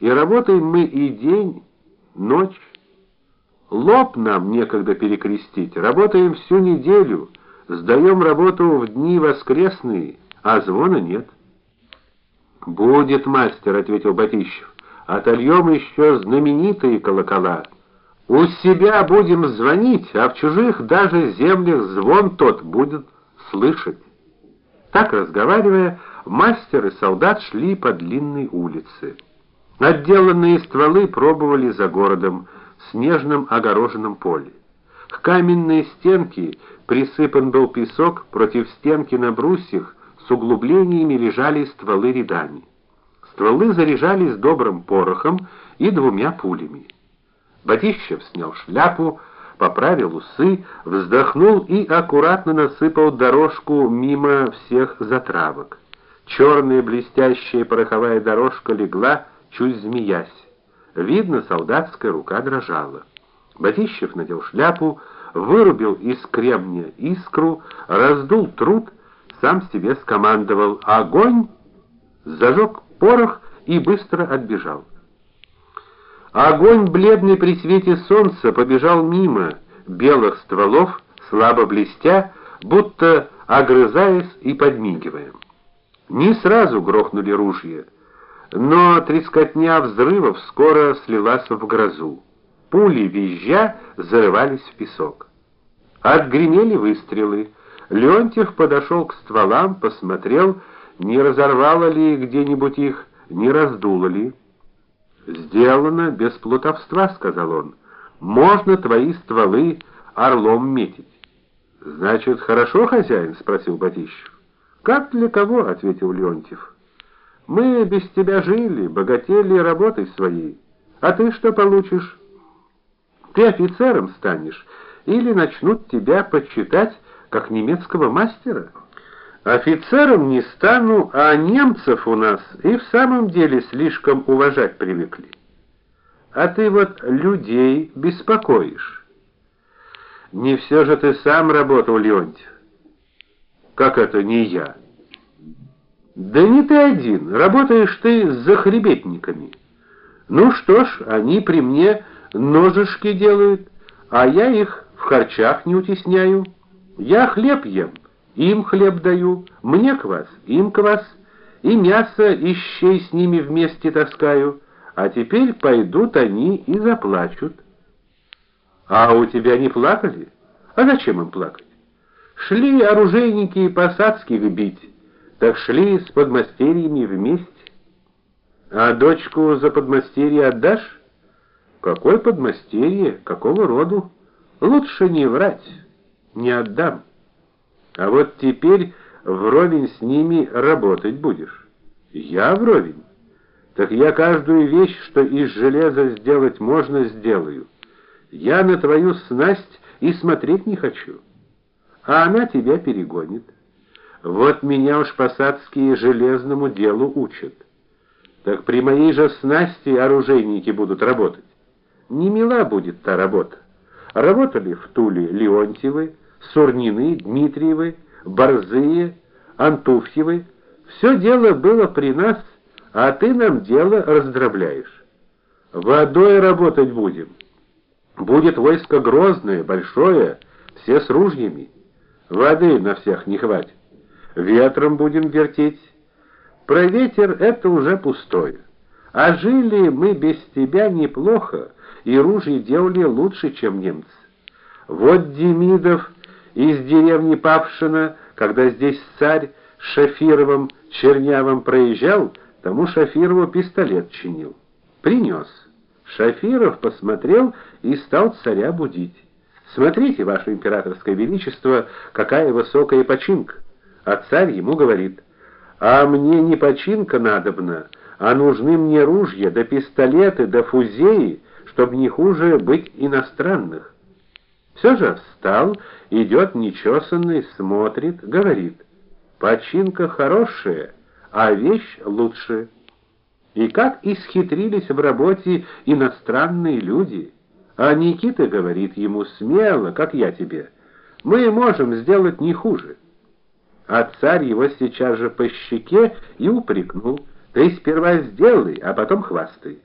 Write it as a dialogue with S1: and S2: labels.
S1: И работаем мы и день, ночь. Лоб нам некогда перекрестить. Работаем всю неделю, сдаем работу в дни воскресные, а звона нет. Будет мастер, ответил Батищев. Отольем еще знаменитые колокола. У себя будем звонить, а в чужих даже землях звон тот будет слышать. Так разговаривая, мастер и солдат шли по длинной улице. Отделанные стволы пробовали за городом, в снежном огороженном поле. К каменной стенке присыпан был песок, против стенки на брусьях с углублениями лежали стволы рядами. Стволы заряжались добрым порохом и двумя пулями. Батищев снял шляпу, поправил усы, вздохнул и аккуратно насыпал дорожку мимо всех затравок. Черная блестящая пороховая дорожка легла, чуть змеясь. Видно, солдатская рука дрожала. Батищев надел шляпу, вырубил из кремня искру, раздул труд, сам себе скомандовал: "Огонь!" Зажег порох и быстро отбежал. Огонь бледный при свете солнца побежал мимо белых стволов, слабо блестя, будто огрызаясь и подмигивая. Не сразу грохнули ружья, но трескотня взрывов скоро слилась в грозу. Пули визжа зарывались в песок. Отгремели выстрелы. Леонтьев подошел к стволам, посмотрел, не разорвало ли где-нибудь их, не раздуло ли. Сделано без плутовства, сказал он. Можно твои стволы орлом метить. Значит, хорошо, хозяин, спросил Батищев. Как для кого, ответил Леонтьев. Мы без тебя жили, богатели работой своей. А ты что получишь? Ты офицером станешь или начнут тебя почитать как немецкого мастера? Офицером не стану, а немцев у нас и в самом деле слишком уважать привыкли. А ты вот людей беспокоишь. Не все же ты сам работал, Леонтьев. Как это не я? Да не ты один, работаешь ты с захребетниками. Ну что ж, они при мне ножишки делают, а я их в харчах не утесняю. Я хлеб ем. Им хлеб даю, мне квас, им квас, и мясо и щей с ними вместе таскаю, а теперь пойдут они и заплачут. А у тебя не плакали? А зачем им плакать? Шли оружейники и посадских бить, так шли с подмастерьями вместе. А дочку за подмастерье отдашь? Какой подмастерье, какого роду? Лучше не врать, не отдам. А вот теперь вровень с ними работать будешь. Я вровень. Так я каждую вещь, что из железа сделать можно, сделаю. Я на твою снасть и смотреть не хочу. А она тебя перегонит. Вот меня уж посадские железному делу учат. Так при моей же снасти оружейники будут работать. Не мила будет та работа. Работали в Туле Леонтьевы, Сурнины, Дмитриевы, Борзые, Антуфьевы. Все дело было при нас, а ты нам дело раздробляешь. Водой работать будем. Будет войско грозное, большое, все с ружьями. Воды на всех не хватит. Ветром будем вертеть. Про ветер это уже пустое. А жили мы без тебя неплохо, и ружья делали лучше, чем немцы. Вот Демидов из деревни Павшина, когда здесь царь Шафировым Чернявым проезжал, тому Шафирову пистолет чинил. Принес. Шафиров посмотрел и стал царя будить. Смотрите, ваше императорское величество, какая высокая починка. А царь ему говорит: "А мне не починка надобна, а нужны мне ружья, да пистолеты, да фузеи, чтобы не хуже быть иностранных". Все же встал, идет нечесанный, смотрит, говорит: "Починка хорошая, а вещь лучше". И как исхитрились в работе иностранные люди. А Никита говорит ему смело, как я тебе: "Мы можем сделать не хуже". А царь его сейчас же по щеке и упрекнул: Ты сперва сделай, а потом хвастай.